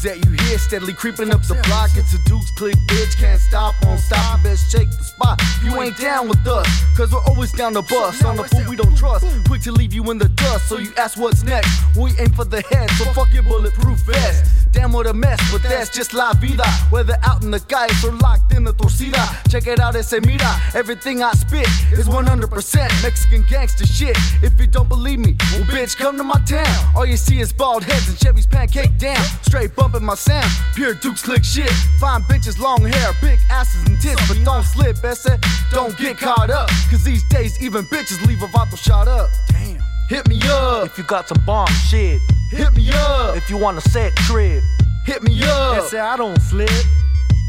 Who's that you hear steadily creeping up the block? It's a Dukes click, bitch. Can't stop, won't stop. You best shake the spot. You ain't down with us, cause we're always down the bus. On the fool we don't trust. Quick to leave you in the dust, so you ask what's next. We aim for the head, so fuck your bulletproof vest. Damn what a mess, but that's just la vida. Whether out in the guys or locked in the torcida. Check it out, ese mira. Everything I spit is 100% Mexican gangster shit. If you don't believe me, well, bitch, come to my town. All you see is bald heads and Chevy's pancake down. Straight bumping my sound, pure Duke's click shit. Fine bitches, long hair, big asses and tits, but don't slip, esse. Don't get caught up, cause these days even bitches leave a vato shot up. Damn. Hit me up If you got some bomb shit, Hit me up. if you want a set trip, Hit me up. say I don't slip.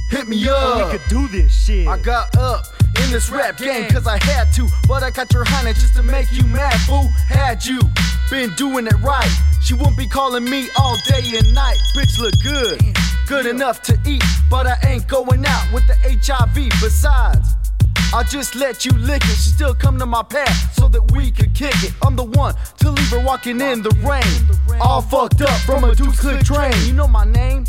Hit me up. Oh, we up. could do this shit. I got up in this rap game cause I had to. But I got your honey just to make you mad, boo. Had you been doing it right, she wouldn't be calling me all day and night. Bitch look good, good enough to eat. But I ain't going out with the HIV. Besides, I'll just let you lick it. She still come to my path so that we could kick it. I'm the one to leave her walking in the rain. All fucked up from a Duke's Click train. You know my name?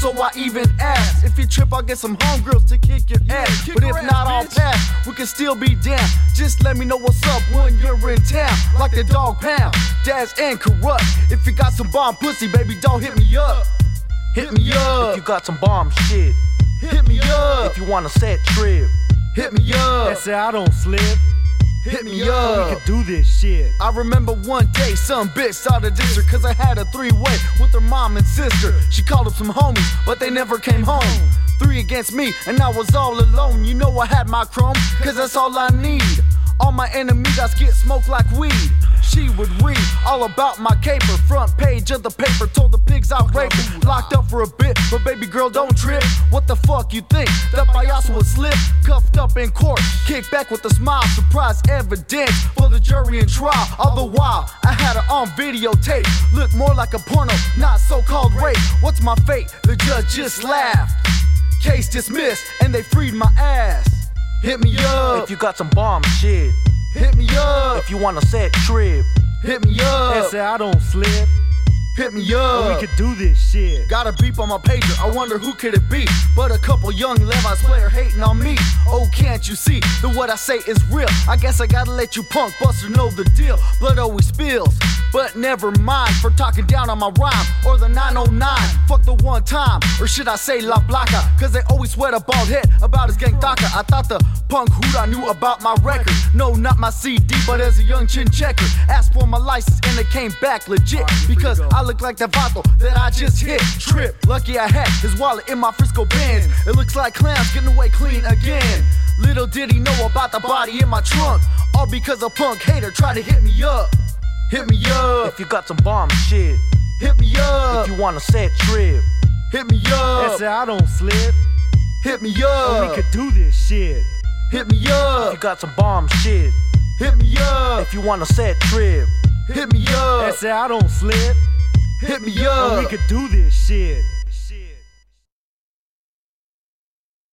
So I even ask if you trip, I'll get some homegirls to kick your ass. kick But if not, I'll pass. We can still be down. Just let me know what's up when you're in town. Like the dog pound, Daz and Kurupt. If you got some bomb pussy, baby, don't hit me up. Hit me up. if you got some bomb shit, Hit me up. if you want a set trip, Hit me up. up. say I don't slip. Hit me We up. could do this shit. I remember one day some bitch started diss her cause I had a three-way with her mom and sister. She called up some homies, but they never came home. Three against me, and I was all alone. You know I had my chrome, cause that's all I need. All my enemies I get smoked like weed. She would read all about my caper. Front page of the paper told the pigs I raped her. Locked up for a bit, but baby girl, don't trip. What the fuck you think? That payaso would slip? Cuffed up in court, kicked back with a smile. Surprise evidence for the jury and trial. All the while, I had her on videotape. Look more like a porno, not so called rape. What's my fate? The judge just laughed. Case dismissed, and they freed my ass. Hit me up, if you got some bomb shit, hit me up, if you wanna set trip, hit me up, say I don't slip. Hit me oh, up. We could do this shit. Got a beep on my pager, I wonder who could it be? But a couple young Levi's player hating on me. Oh, can't you see that what I say is real? I guess I gotta let you punk buster know the deal. Blood always spills, but never mind for talking down on my rhyme or the 909. Fuck the one time, or should I say La Placa? Cause they always sweat a bald head about his gang daca. I thought the punk hoot I knew about my record. No, not my CD, but as a young chin checker. Asked for my license and it came back legit because I look like the vato that I just hit. Trip, lucky I had his wallet in my Frisco Benz. It looks like clowns getting away clean again. Little did he know about the body in my trunk. All because a punk hater tried to hit me up. Hit me up, if you got some bomb shit, hit me up, if you want a set trip, hit me up, say I don't slip. hit me up. Oh, we up, could do this shit. hit me up. if you got some bomb shit, hit me up, if you want a set trip, hit me up, say I don't slip. Hit me up! We could do this shit.